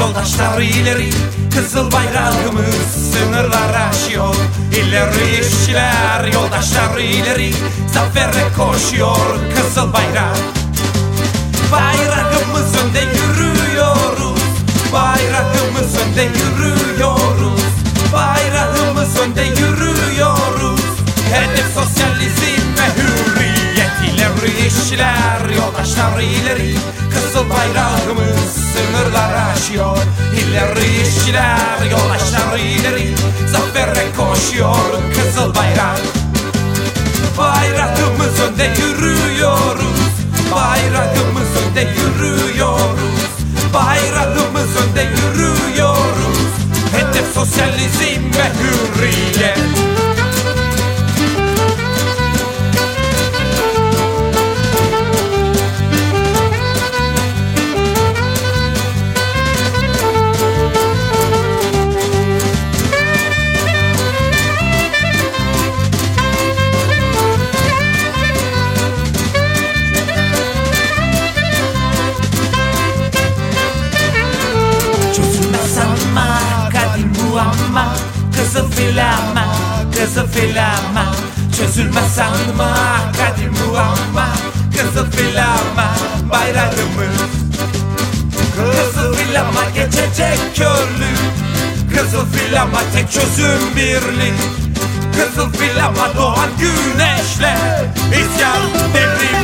Yoldaşlar ileri. Kızıl bayrağımız sınırlar aşıyor. İleri işçiler Yoldaşlar ileri. Zafere koşuyor Kızıl bayrak. Bayrağımız önde yürüyoruz. Bayrağımız önde yürüyoruz. Bayrağımız önde yürüyoruz. Hedef sosyalizm ve hürriyet. İleri işçiler Yoldaşlar ileri Kızıl bayrağımız sınırlar aşıyor. İleri işçiler Yoldaşlar ileri Zafere koşuyor Kızıl bayrak. Bayrağımız önde yürüyoruz Bayrağımız önde yürüyoruz. Bayrağımız önde yürüyoruz Hedef sosyalizm ve hürriyet Kızıl filama, kızıl filama Çözülmez ama kadim bu ama Kızıl filama bayrağımız Kızıl filama geçecek körlük Kızıl filama tek çözüm birlik Kızıl filama doğan güneşle İsyan devrim